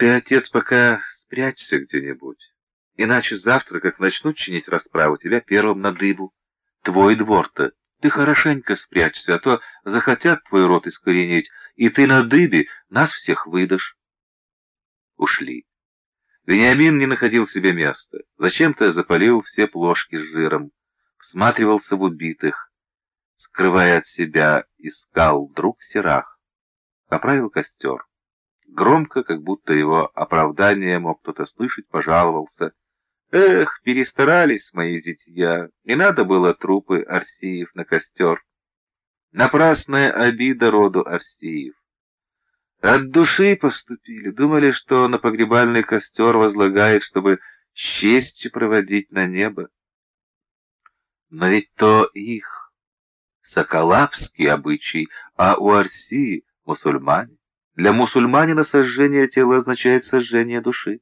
Ты, отец, пока спрячься где-нибудь. Иначе завтра, как начнут чинить расправу, тебя первым на дыбу. Твой двор-то. Ты хорошенько спрячься, а то захотят твой рот искоренить, и ты на дыбе нас всех выдашь. Ушли. Вениамин не находил себе места. Зачем-то запалил все плошки с жиром, всматривался в убитых, скрывая от себя, искал вдруг серах. Поправил костер. Громко, как будто его оправдание мог кто-то слышать, пожаловался. Эх, перестарались мои зятья, не надо было трупы Арсиев на костер. Напрасная обида роду Арсиев. От души поступили, думали, что на погребальный костер возлагает, чтобы честью проводить на небо. Но ведь то их, соколапский обычай, а у Арсии мусульмане. Для мусульманина сожжение тела означает сожжение души.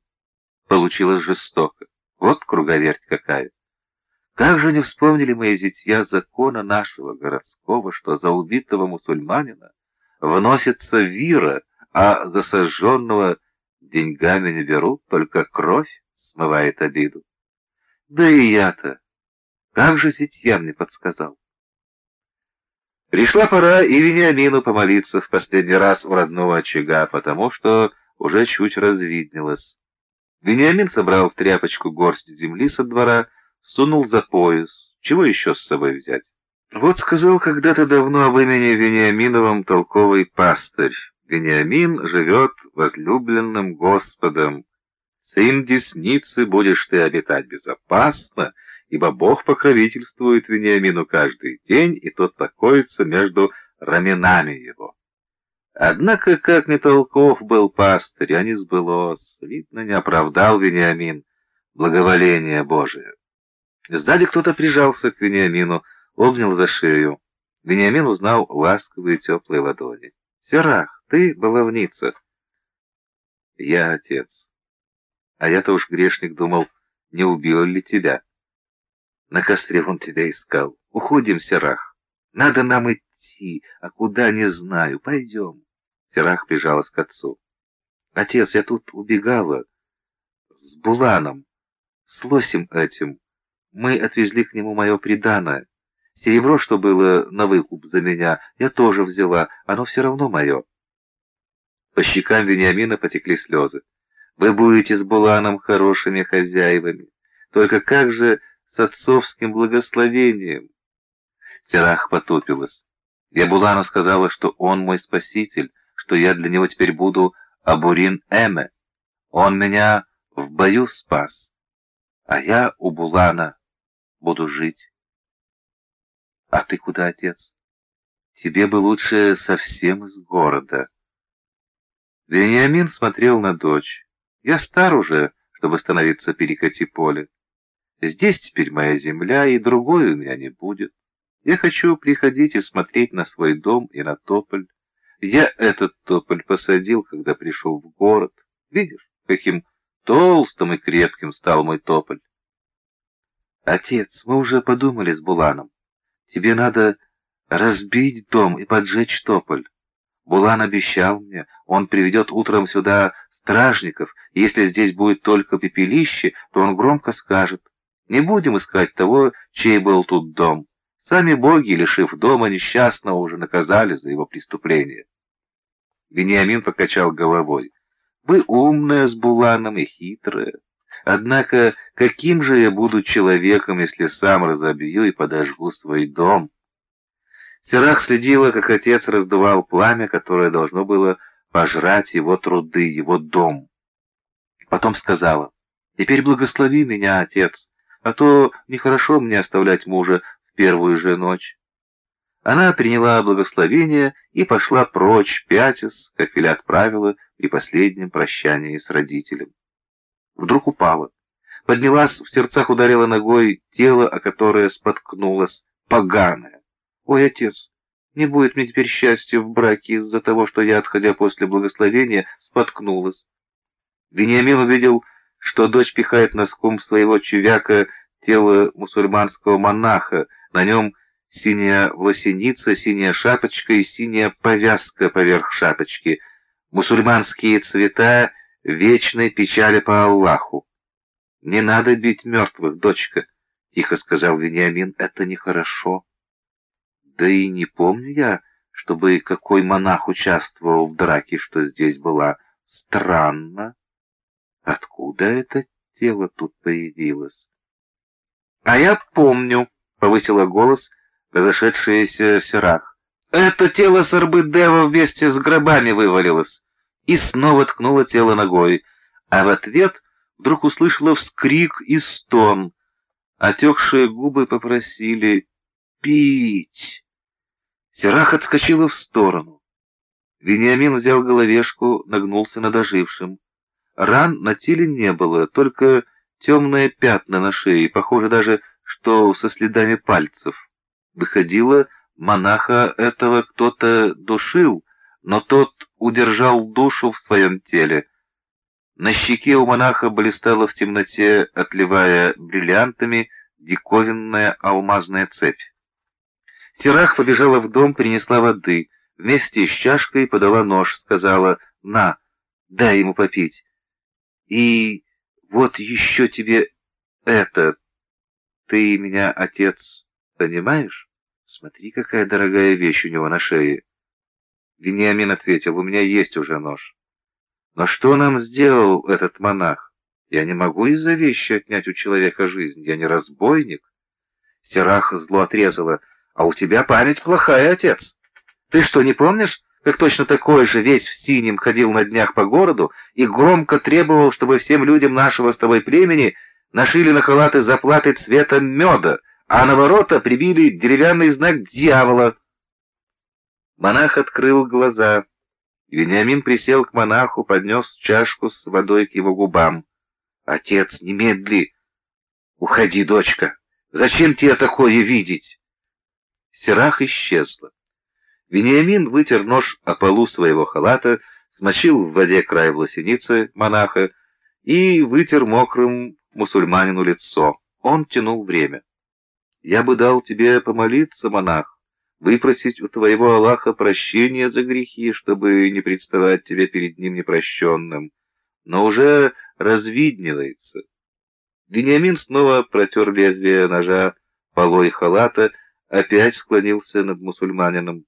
Получилось жестоко. Вот круговерть какая. Как же не вспомнили мои зятья закона нашего городского, что за убитого мусульманина вносится вира, а за сожженного деньгами не берут, только кровь смывает обиду. Да и я-то, как же зятья мне подсказал. Пришла пора и Вениамину помолиться в последний раз у родного очага, потому что уже чуть развиднелось. Вениамин собрал в тряпочку горсть земли со двора, сунул за пояс. Чего еще с собой взять? Вот сказал когда-то давно об имени Вениаминовом толковый пастырь. Вениамин живет возлюбленным Господом. Сын десницы будешь ты обитать безопасно, ибо Бог покровительствует Вениамину каждый день, и тот покоится между раменами его. Однако, как не толков был пастырь, а не сбылось, видно, не оправдал Вениамин благоволение Божие. Сзади кто-то прижался к Вениамину, обнял за шею. Вениамин узнал ласковые теплые ладони. «Серах, ты баловница!» «Я отец. А я-то уж грешник думал, не убил ли тебя?» На костре он тебя искал. Уходим, Серах. Надо нам идти, а куда не знаю. Пойдем. Серах прижалась к отцу. Отец, я тут убегала. С Буланом. С лосем этим. Мы отвезли к нему мое приданое. Серебро, что было на выкуп за меня, я тоже взяла. Оно все равно мое. По щекам Вениамина потекли слезы. Вы будете с Буланом хорошими хозяевами. Только как же с отцовским благословением. Серах потупилась. Я Булану сказала, что он мой спаситель, что я для него теперь буду Абурин Эме. Он меня в бою спас, а я у Булана буду жить. А ты куда, отец? Тебе бы лучше совсем из города. Вениамин смотрел на дочь. Я стар уже, чтобы становиться перекати поле. Здесь теперь моя земля, и другой у меня не будет. Я хочу приходить и смотреть на свой дом и на тополь. Я этот тополь посадил, когда пришел в город. Видишь, каким толстым и крепким стал мой тополь. Отец, мы уже подумали с Буланом. Тебе надо разбить дом и поджечь тополь. Булан обещал мне, он приведет утром сюда стражников, если здесь будет только пепелище, то он громко скажет не будем искать того, чей был тут дом. Сами боги, лишив дома несчастного, уже наказали за его преступление. Вениамин покачал головой. Вы умная с Буланом и хитрая. Однако, каким же я буду человеком, если сам разобью и подожгу свой дом? Серах следила, как отец раздувал пламя, которое должно было пожрать его труды, его дом. Потом сказала, «Теперь благослови меня, отец, а то нехорошо мне оставлять мужа в первую же ночь. Она приняла благословение и пошла прочь, пятясь, как велят правила, при последнем прощании с родителем. Вдруг упала. Поднялась, в сердцах ударила ногой тело, о которое споткнулась, поганое. «Ой, отец, не будет мне теперь счастья в браке из-за того, что я, отходя после благословения, споткнулась». Вениамин увидел, что дочь пихает носком своего чувяка тело мусульманского монаха, на нем синяя власеница, синяя шапочка и синяя повязка поверх шапочки, мусульманские цвета вечной печали по Аллаху. «Не надо бить мертвых, дочка», — тихо сказал Вениамин, — «это нехорошо». «Да и не помню я, чтобы какой монах участвовал в драке, что здесь была. Странно. Откуда это тело тут появилось?» «А я помню», — повысила голос разошедшаяся Серах. «Это тело Сарбы-Дева вместе с гробами вывалилось» и снова ткнула тело ногой, а в ответ вдруг услышала вскрик и стон. Отекшие губы попросили «пить». Серах отскочила в сторону. Вениамин взял головешку, нагнулся над ожившим. Ран на теле не было, только темные пятна на шее, похоже даже, что со следами пальцев. Выходило, монаха этого кто-то душил, но тот удержал душу в своем теле. На щеке у монаха блистала в темноте, отливая бриллиантами, диковинная алмазная цепь. Серах побежала в дом, принесла воды. Вместе с чашкой подала нож, сказала «На, дай ему попить». «И вот еще тебе это. Ты меня, отец, понимаешь? Смотри, какая дорогая вещь у него на шее». Вениамин ответил, у меня есть уже нож. Но что нам сделал этот монах? Я не могу из-за вещи отнять у человека жизнь, я не разбойник. Серах зло отрезала, а у тебя память плохая, отец. Ты что, не помнишь, как точно такой же весь в синем ходил на днях по городу и громко требовал, чтобы всем людям нашего с тобой племени нашили на халаты заплаты цвета меда, а на ворота прибили деревянный знак дьявола — Монах открыл глаза. Вениамин присел к монаху, поднес чашку с водой к его губам. «Отец, немедли! Уходи, дочка! Зачем тебе такое видеть?» Серах исчезла. Вениамин вытер нож о полу своего халата, смочил в воде край власеницы монаха и вытер мокрым мусульманину лицо. Он тянул время. «Я бы дал тебе помолиться, монах, выпросить у твоего Аллаха прощения за грехи, чтобы не представать тебе перед ним непрощенным. Но уже развиднивается. Вениамин снова протер лезвие ножа полой халата, опять склонился над мусульманином.